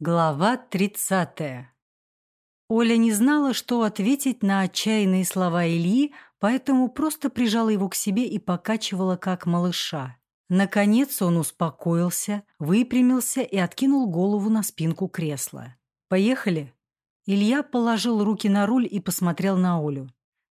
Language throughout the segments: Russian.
Глава 30. Оля не знала, что ответить на отчаянные слова Ильи, поэтому просто прижала его к себе и покачивала, как малыша. Наконец он успокоился, выпрямился и откинул голову на спинку кресла. «Поехали?» Илья положил руки на руль и посмотрел на Олю.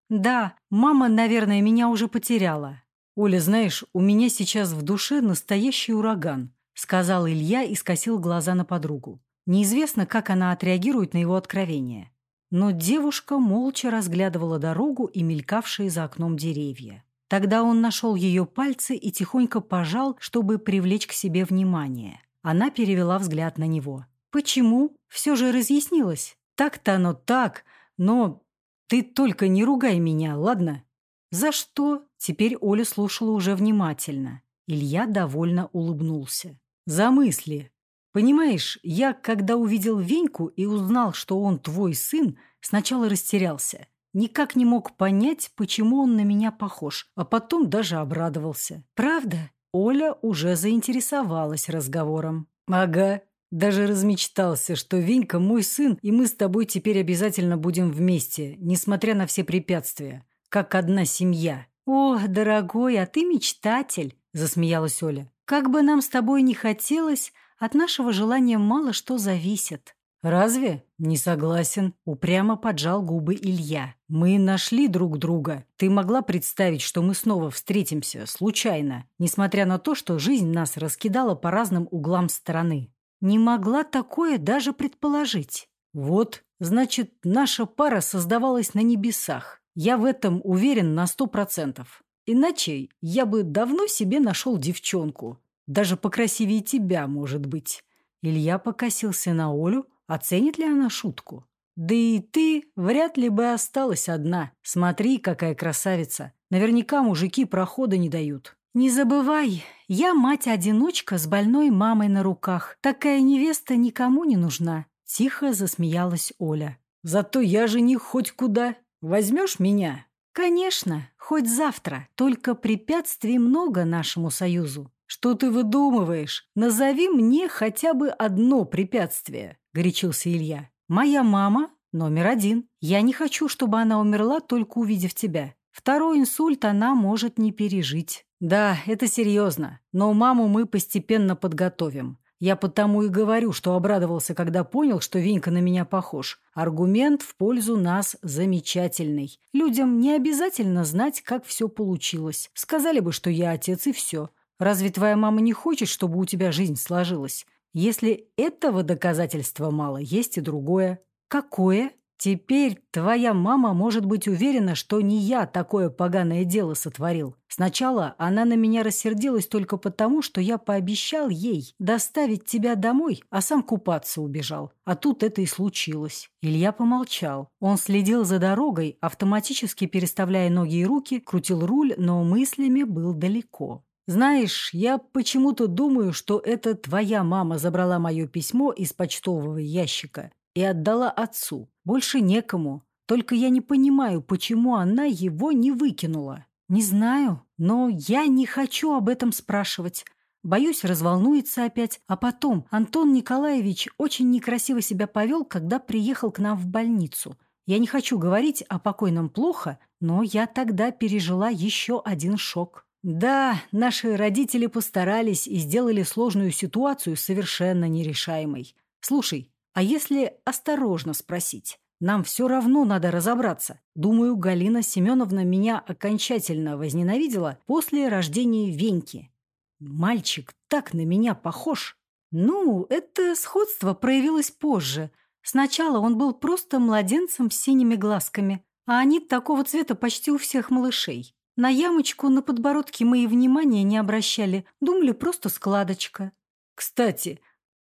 «Да, мама, наверное, меня уже потеряла». «Оля, знаешь, у меня сейчас в душе настоящий ураган», сказал Илья и скосил глаза на подругу. Неизвестно, как она отреагирует на его откровение. Но девушка молча разглядывала дорогу и мелькавшие за окном деревья. Тогда он нашел ее пальцы и тихонько пожал, чтобы привлечь к себе внимание. Она перевела взгляд на него. «Почему? Все же разъяснилось. Так-то оно так, но ты только не ругай меня, ладно?» «За что?» Теперь Оля слушала уже внимательно. Илья довольно улыбнулся. «За мысли. Понимаешь, я, когда увидел Веньку и узнал, что он твой сын, сначала растерялся. Никак не мог понять, почему он на меня похож, а потом даже обрадовался. Правда? Оля уже заинтересовалась разговором. Ага, даже размечтался, что Венька мой сын, и мы с тобой теперь обязательно будем вместе, несмотря на все препятствия, как одна семья. О, дорогой, а ты мечтатель, засмеялась Оля. Как бы нам с тобой не хотелось, от нашего желания мало что зависит. «Разве?» «Не согласен», — упрямо поджал губы Илья. «Мы нашли друг друга. Ты могла представить, что мы снова встретимся, случайно, несмотря на то, что жизнь нас раскидала по разным углам страны. Не могла такое даже предположить. Вот, значит, наша пара создавалась на небесах. Я в этом уверен на сто процентов. Иначе я бы давно себе нашел девчонку, даже покрасивее тебя, может быть. Илья покосился на Олю, оценит ли она шутку. Да и ты вряд ли бы осталась одна. Смотри, какая красавица. Наверняка мужики прохода не дают. Не забывай, я мать-одиночка с больной мамой на руках. Такая невеста никому не нужна. Тихо засмеялась Оля. Зато я же не хоть куда. Возьмешь меня? Конечно, хоть завтра. Только препятствий много нашему союзу. «Что ты выдумываешь? Назови мне хотя бы одно препятствие», – горячился Илья. «Моя мама – номер один. Я не хочу, чтобы она умерла, только увидев тебя. Второй инсульт она может не пережить». «Да, это серьезно. Но маму мы постепенно подготовим. Я потому и говорю, что обрадовался, когда понял, что Винька на меня похож. Аргумент в пользу нас замечательный. Людям не обязательно знать, как все получилось. Сказали бы, что я отец и все. Разве твоя мама не хочет, чтобы у тебя жизнь сложилась? Если этого доказательства мало, есть и другое. Какое? Теперь твоя мама может быть уверена, что не я такое поганое дело сотворил. Сначала она на меня рассердилась только потому, что я пообещал ей доставить тебя домой, а сам купаться убежал. А тут это и случилось. Илья помолчал. Он следил за дорогой, автоматически переставляя ноги и руки, крутил руль, но мыслями был далеко. Знаешь, я почему-то думаю, что это твоя мама забрала мое письмо из почтового ящика и отдала отцу. Больше некому. Только я не понимаю, почему она его не выкинула. Не знаю, но я не хочу об этом спрашивать. Боюсь, разволнуется опять. А потом, Антон Николаевич очень некрасиво себя повел, когда приехал к нам в больницу. Я не хочу говорить о покойном плохо, но я тогда пережила еще один шок. Да, наши родители постарались и сделали сложную ситуацию совершенно нерешаемой. Слушай, а если осторожно спросить? Нам все равно надо разобраться. Думаю, Галина Семеновна меня окончательно возненавидела после рождения Веньки. Мальчик так на меня похож. Ну, это сходство проявилось позже. Сначала он был просто младенцем с синими глазками, а они такого цвета почти у всех малышей. На ямочку на подбородке мы и внимания не обращали, думали просто складочка. Кстати,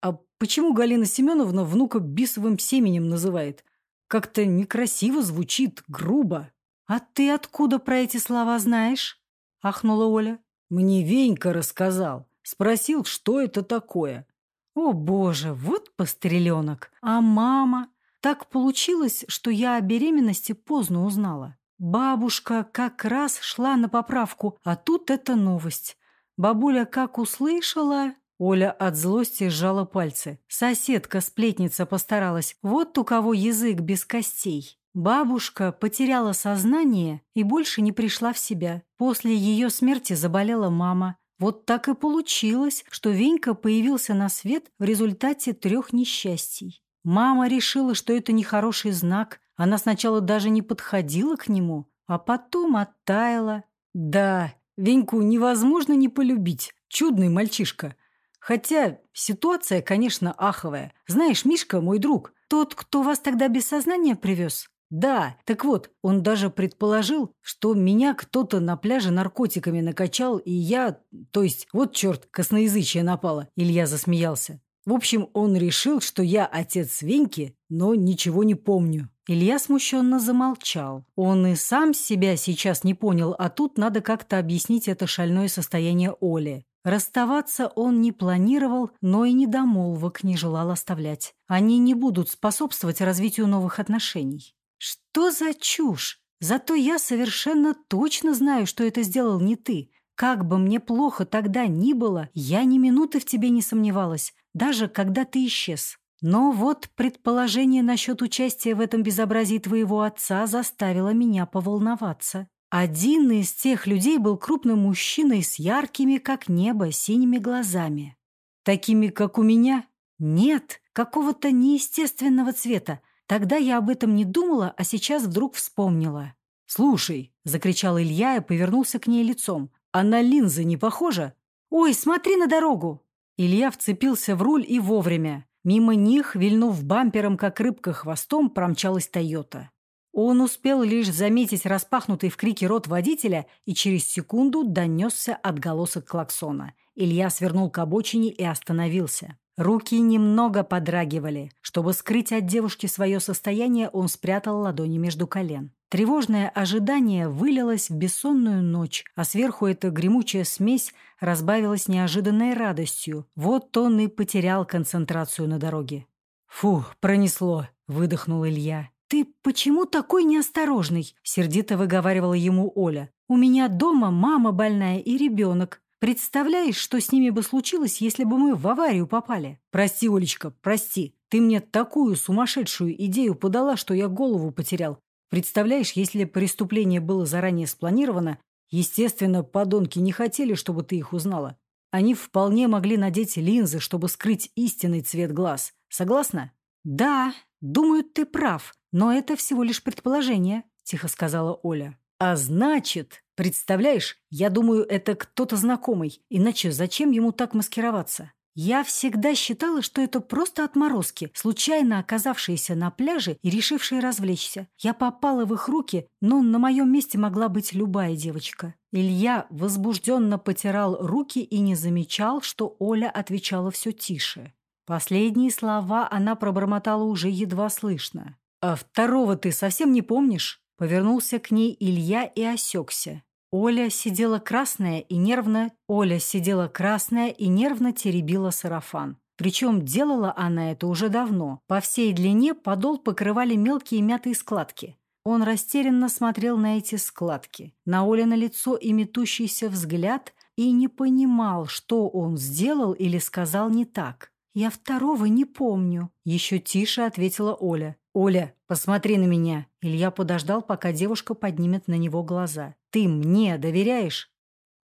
а почему Галина Семеновна внука бисовым семенем называет? Как-то некрасиво звучит, грубо. А ты откуда про эти слова знаешь? Ахнула Оля. Мне Венька рассказал. Спросил, что это такое. О, боже, вот постреленок. А мама? Так получилось, что я о беременности поздно узнала. Бабушка как раз шла на поправку, а тут эта новость. Бабуля как услышала, Оля от злости сжала пальцы. Соседка-сплетница постаралась. Вот у кого язык без костей. Бабушка потеряла сознание и больше не пришла в себя. После ее смерти заболела мама. Вот так и получилось, что Венька появился на свет в результате трех несчастий. Мама решила, что это нехороший знак. Она сначала даже не подходила к нему, а потом оттаяла. Да, Веньку невозможно не полюбить. Чудный мальчишка. Хотя ситуация, конечно, аховая. Знаешь, Мишка мой друг. Тот, кто вас тогда без сознания привез? Да, так вот, он даже предположил, что меня кто-то на пляже наркотиками накачал, и я... То есть, вот черт, косноязычие напало. Илья засмеялся. В общем, он решил, что я отец Веньки, но ничего не помню. Илья смущенно замолчал. Он и сам себя сейчас не понял, а тут надо как-то объяснить это шальное состояние Оли. Расставаться он не планировал, но и недомолвок не желал оставлять. Они не будут способствовать развитию новых отношений. Что за чушь? Зато я совершенно точно знаю, что это сделал не ты. Как бы мне плохо тогда ни было, я ни минуты в тебе не сомневалась, даже когда ты исчез. Но вот предположение насчет участия в этом безобразии твоего отца заставило меня поволноваться. Один из тех людей был крупным мужчиной с яркими, как небо, синими глазами. Такими, как у меня? Нет, какого-то неестественного цвета, Тогда я об этом не думала, а сейчас вдруг вспомнила. «Слушай», — закричал Илья и повернулся к ней лицом. «А на линзы не похожа?» «Ой, смотри на дорогу!» Илья вцепился в руль и вовремя. Мимо них, вильнув бампером, как рыбка хвостом, промчалась «Тойота». Он успел лишь заметить распахнутый в крике рот водителя и через секунду донесся отголосок клаксона. Илья свернул к обочине и остановился. Руки немного подрагивали. Чтобы скрыть от девушки свое состояние, он спрятал ладони между колен. Тревожное ожидание вылилось в бессонную ночь, а сверху эта гремучая смесь разбавилась неожиданной радостью. Вот он и потерял концентрацию на дороге. «Фу, пронесло», — выдохнул Илья. «Ты почему такой неосторожный?» — сердито выговаривала ему Оля. «У меня дома мама больная и ребенок. Представляешь, что с ними бы случилось, если бы мы в аварию попали? Прости, Олечка, прости. Ты мне такую сумасшедшую идею подала, что я голову потерял. Представляешь, если преступление было заранее спланировано, естественно, подонки не хотели, чтобы ты их узнала. Они вполне могли надеть линзы, чтобы скрыть истинный цвет глаз. Согласна? Да, думаю, ты прав, но это всего лишь предположение, тихо сказала Оля. А значит, представляешь, я думаю, это кто-то знакомый, иначе зачем ему так маскироваться? Я всегда считала, что это просто отморозки, случайно оказавшиеся на пляже и решившие развлечься. Я попала в их руки, но на моем месте могла быть любая девочка. Илья возбужденно потирал руки и не замечал, что Оля отвечала все тише. Последние слова она пробормотала уже едва слышно. «А второго ты совсем не помнишь?» Повернулся к ней Илья и осекся. Оля сидела красная и нервно... Оля сидела красная и нервно теребила сарафан. Причем делала она это уже давно. По всей длине подол покрывали мелкие мятые складки. Он растерянно смотрел на эти складки, на Оля на лицо и метущийся взгляд, и не понимал, что он сделал или сказал не так. «Я второго не помню», — еще тише ответила Оля. «Оля, посмотри на меня!» Илья подождал, пока девушка поднимет на него глаза. «Ты мне доверяешь?»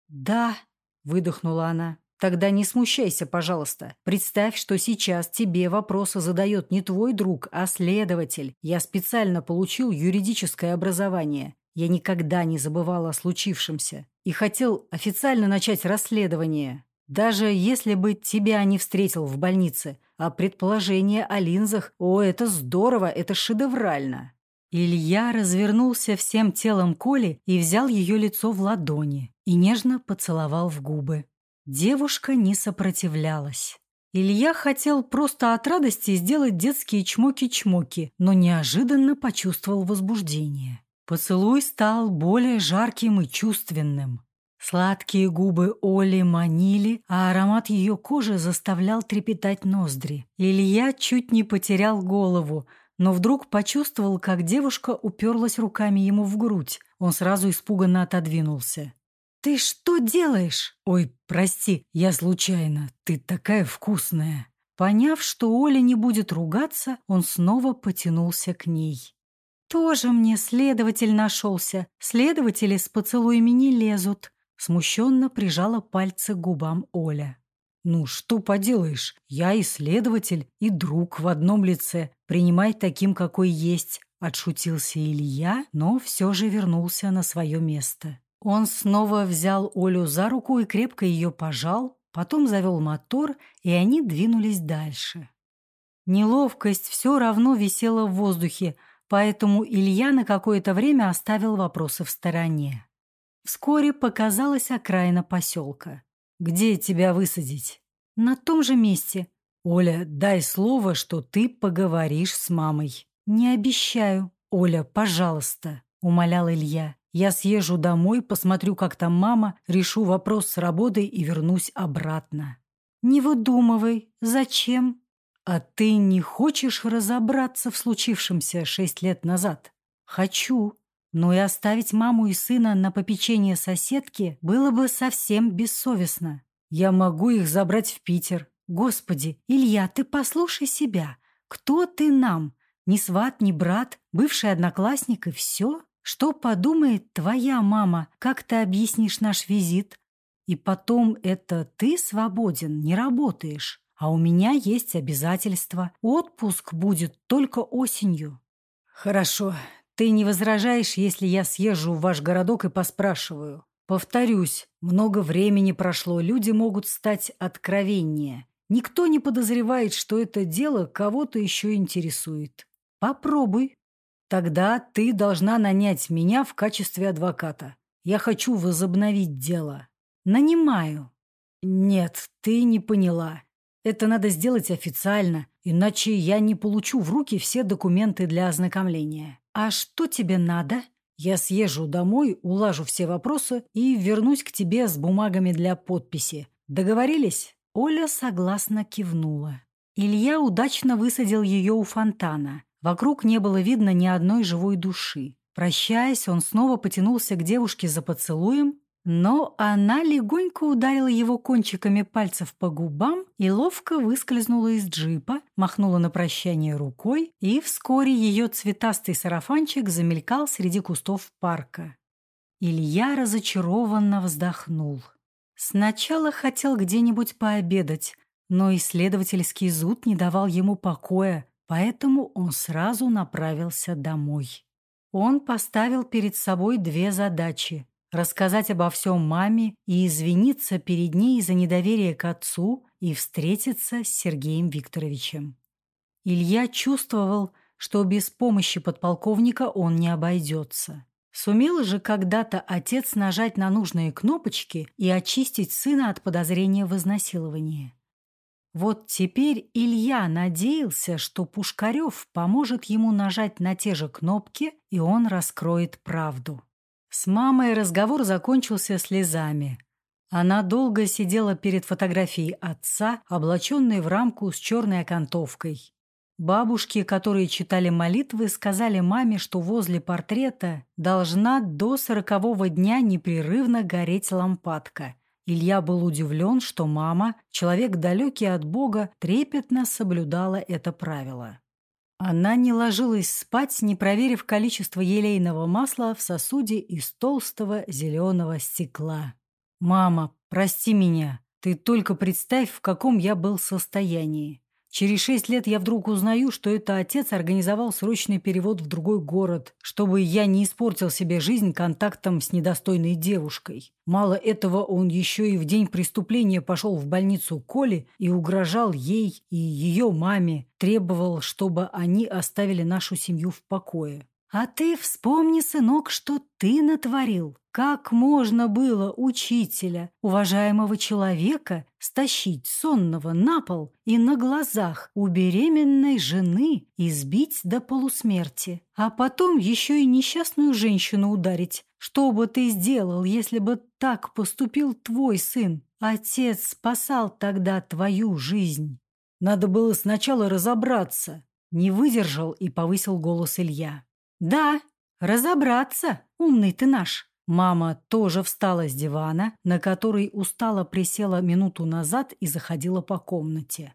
«Да», — выдохнула она. «Тогда не смущайся, пожалуйста. Представь, что сейчас тебе вопросы задает не твой друг, а следователь. Я специально получил юридическое образование. Я никогда не забывал о случившемся и хотел официально начать расследование. Даже если бы тебя не встретил в больнице, а предположение о линзах, о, это здорово, это шедеврально. Илья развернулся всем телом Коли и взял ее лицо в ладони и нежно поцеловал в губы. Девушка не сопротивлялась. Илья хотел просто от радости сделать детские чмоки-чмоки, но неожиданно почувствовал возбуждение. Поцелуй стал более жарким и чувственным. Сладкие губы Оли манили, а аромат ее кожи заставлял трепетать ноздри. Илья чуть не потерял голову, но вдруг почувствовал, как девушка уперлась руками ему в грудь. Он сразу испуганно отодвинулся. «Ты что делаешь?» «Ой, прости, я случайно. Ты такая вкусная». Поняв, что Оля не будет ругаться, он снова потянулся к ней. «Тоже мне следователь нашелся. Следователи с поцелуями не лезут», — смущенно прижала пальцы к губам Оля. «Ну, что поделаешь, я исследователь и друг в одном лице. Принимай таким, какой есть», — отшутился Илья, но все же вернулся на свое место. Он снова взял Олю за руку и крепко ее пожал, потом завел мотор, и они двинулись дальше. Неловкость все равно висела в воздухе, поэтому Илья на какое-то время оставил вопросы в стороне. Вскоре показалась окраина поселка. Где тебя высадить? На том же месте. Оля, дай слово, что ты поговоришь с мамой. Не обещаю. Оля, пожалуйста, умолял Илья. Я съезжу домой, посмотрю, как там мама, решу вопрос с работой и вернусь обратно. Не выдумывай. Зачем? А ты не хочешь разобраться в случившемся шесть лет назад? Хочу. Но и оставить маму и сына на попечение соседки было бы совсем бессовестно. Я могу их забрать в Питер. Господи, Илья, ты послушай себя. Кто ты нам? Ни сват, ни брат, бывший одноклассник и все? Что подумает твоя мама? Как ты объяснишь наш визит? И потом это ты свободен, не работаешь. А у меня есть обязательства. Отпуск будет только осенью. Хорошо, ты не возражаешь, если я съезжу в ваш городок и поспрашиваю? Повторюсь, много времени прошло, люди могут стать откровеннее. Никто не подозревает, что это дело кого-то еще интересует. Попробуй. Тогда ты должна нанять меня в качестве адвоката. Я хочу возобновить дело. Нанимаю. Нет, ты не поняла. Это надо сделать официально, иначе я не получу в руки все документы для ознакомления. «А что тебе надо?» «Я съезжу домой, улажу все вопросы и вернусь к тебе с бумагами для подписи. Договорились?» Оля согласно кивнула. Илья удачно высадил ее у фонтана. Вокруг не было видно ни одной живой души. Прощаясь, он снова потянулся к девушке за поцелуем, но она легонько ударила его кончиками пальцев по губам и ловко выскользнула из джипа, махнула на прощание рукой, и вскоре ее цветастый сарафанчик замелькал среди кустов парка. Илья разочарованно вздохнул. Сначала хотел где-нибудь пообедать, но исследовательский зуд не давал ему покоя, поэтому он сразу направился домой. Он поставил перед собой две задачи рассказать обо всем маме и извиниться перед ней за недоверие к отцу и встретиться с Сергеем Викторовичем. Илья чувствовал, что без помощи подполковника он не обойдется. Сумел же когда-то отец нажать на нужные кнопочки и очистить сына от подозрения в изнасиловании. Вот теперь Илья надеялся, что Пушкарев поможет ему нажать на те же кнопки, и он раскроет правду. С мамой разговор закончился слезами. Она долго сидела перед фотографией отца, облаченной в рамку с черной окантовкой. Бабушки, которые читали молитвы, сказали маме, что возле портрета должна до сорокового дня непрерывно гореть лампадка. Илья был удивлен, что мама, человек далекий от Бога, трепетно соблюдала это правило. Она не ложилась спать, не проверив количество елейного масла в сосуде из толстого зеленого стекла. «Мама, прости меня. Ты только представь, в каком я был состоянии. Через шесть лет я вдруг узнаю, что это отец организовал срочный перевод в другой город, чтобы я не испортил себе жизнь контактом с недостойной девушкой. Мало этого, он еще и в день преступления пошел в больницу Коли и угрожал ей и ее маме, требовал, чтобы они оставили нашу семью в покое. А ты вспомни, сынок, что ты натворил. Как можно было учителя, уважаемого человека, стащить сонного на пол и на глазах у беременной жены избить до полусмерти, а потом еще и несчастную женщину ударить? Что бы ты сделал, если бы так поступил твой сын? Отец спасал тогда твою жизнь. Надо было сначала разобраться. Не выдержал и повысил голос Илья. «Да, разобраться, умный ты наш. Мама тоже встала с дивана, на который устало присела минуту назад и заходила по комнате.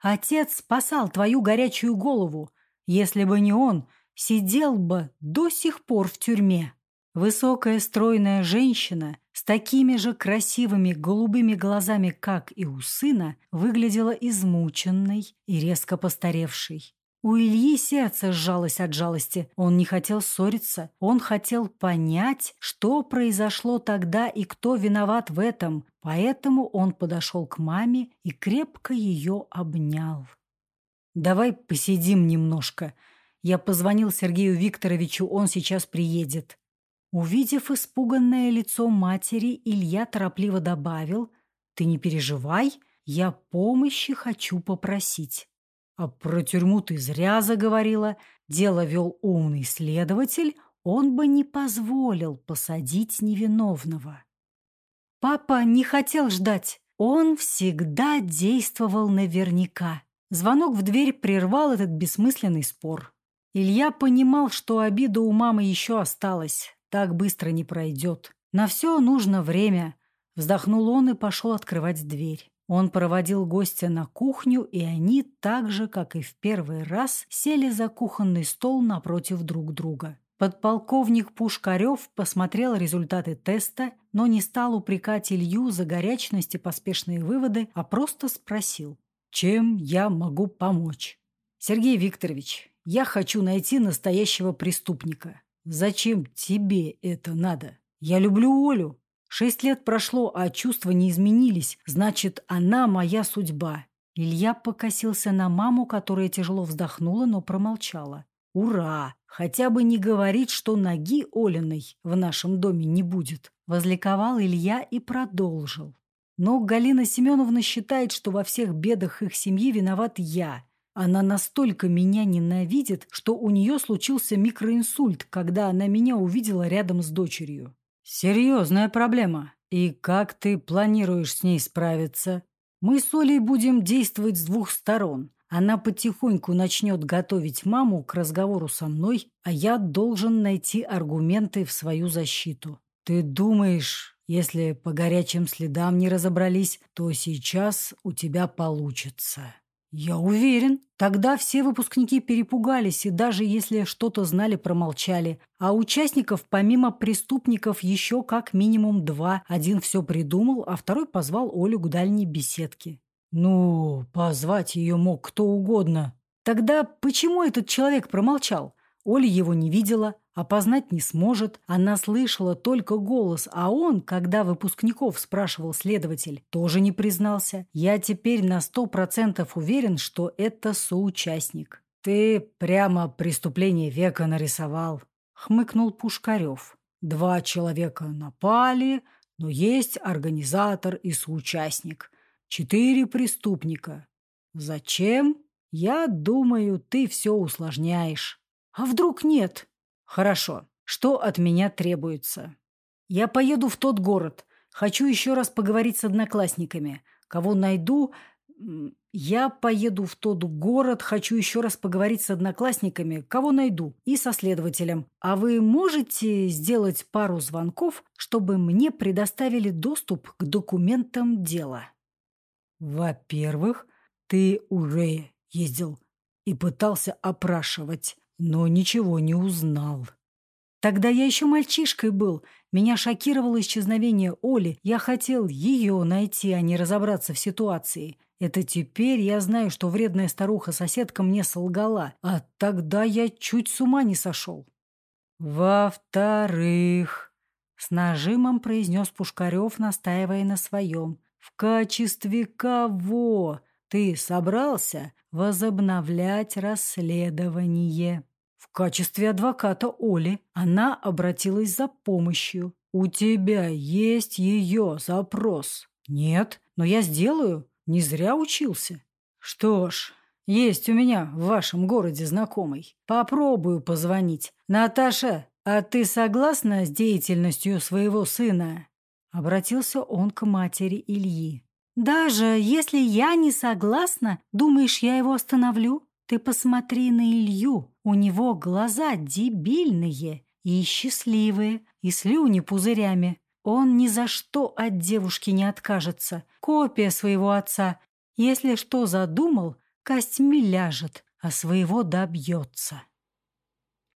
«Отец спасал твою горячую голову. Если бы не он, сидел бы до сих пор в тюрьме». Высокая стройная женщина с такими же красивыми голубыми глазами, как и у сына, выглядела измученной и резко постаревшей. У Ильи сердце сжалось от жалости. Он не хотел ссориться. Он хотел понять, что произошло тогда и кто виноват в этом. Поэтому он подошел к маме и крепко ее обнял. «Давай посидим немножко. Я позвонил Сергею Викторовичу, он сейчас приедет». Увидев испуганное лицо матери, Илья торопливо добавил, «Ты не переживай, я помощи хочу попросить». А про тюрьму ты зря заговорила. Дело вел умный следователь, он бы не позволил посадить невиновного. Папа не хотел ждать. Он всегда действовал наверняка. Звонок в дверь прервал этот бессмысленный спор. Илья понимал, что обида у мамы еще осталась. Так быстро не пройдет. На все нужно время. Вздохнул он и пошел открывать дверь. Он проводил гостя на кухню, и они, так же, как и в первый раз, сели за кухонный стол напротив друг друга. Подполковник Пушкарев посмотрел результаты теста, но не стал упрекать Илью за горячность и поспешные выводы, а просто спросил, чем я могу помочь. «Сергей Викторович, я хочу найти настоящего преступника. Зачем тебе это надо? Я люблю Олю, Шесть лет прошло, а чувства не изменились. Значит, она моя судьба. Илья покосился на маму, которая тяжело вздохнула, но промолчала. «Ура! Хотя бы не говорить, что ноги Олиной в нашем доме не будет!» Возликовал Илья и продолжил. «Но Галина Семеновна считает, что во всех бедах их семьи виноват я. Она настолько меня ненавидит, что у нее случился микроинсульт, когда она меня увидела рядом с дочерью. «Серьезная проблема. И как ты планируешь с ней справиться? Мы с Олей будем действовать с двух сторон. Она потихоньку начнет готовить маму к разговору со мной, а я должен найти аргументы в свою защиту. Ты думаешь, если по горячим следам не разобрались, то сейчас у тебя получится?» «Я уверен. Тогда все выпускники перепугались и даже если что-то знали, промолчали. А участников помимо преступников еще как минимум два. Один все придумал, а второй позвал Олю к дальней беседке». «Ну, позвать ее мог кто угодно». «Тогда почему этот человек промолчал? Оля его не видела, опознать не сможет. Она слышала только голос, а он, когда выпускников спрашивал следователь, тоже не признался. Я теперь на сто процентов уверен, что это соучастник. «Ты прямо преступление века нарисовал», — хмыкнул Пушкарев. «Два человека напали, но есть организатор и соучастник. Четыре преступника. Зачем? Я думаю, ты все усложняешь». «А вдруг нет?» Хорошо. Что от меня требуется? Я поеду в тот город. Хочу еще раз поговорить с одноклассниками. Кого найду... Я поеду в тот город, хочу еще раз поговорить с одноклассниками, кого найду, и со следователем. А вы можете сделать пару звонков, чтобы мне предоставили доступ к документам дела? Во-первых, ты уже ездил и пытался опрашивать но ничего не узнал. Тогда я еще мальчишкой был. Меня шокировало исчезновение Оли. Я хотел ее найти, а не разобраться в ситуации. Это теперь я знаю, что вредная старуха-соседка мне солгала. А тогда я чуть с ума не сошел. Во-вторых, с нажимом произнес Пушкарев, настаивая на своем. В качестве кого ты собрался возобновлять расследование? В качестве адвоката Оли она обратилась за помощью. «У тебя есть ее запрос?» «Нет, но я сделаю. Не зря учился». «Что ж, есть у меня в вашем городе знакомый. Попробую позвонить. Наташа, а ты согласна с деятельностью своего сына?» Обратился он к матери Ильи. «Даже если я не согласна, думаешь, я его остановлю? Ты посмотри на Илью, у него глаза дебильные. и счастливые, и слюни пузырями. Он ни за что от девушки не откажется. Копия своего отца. Если что задумал, костьми ляжет, а своего добьется.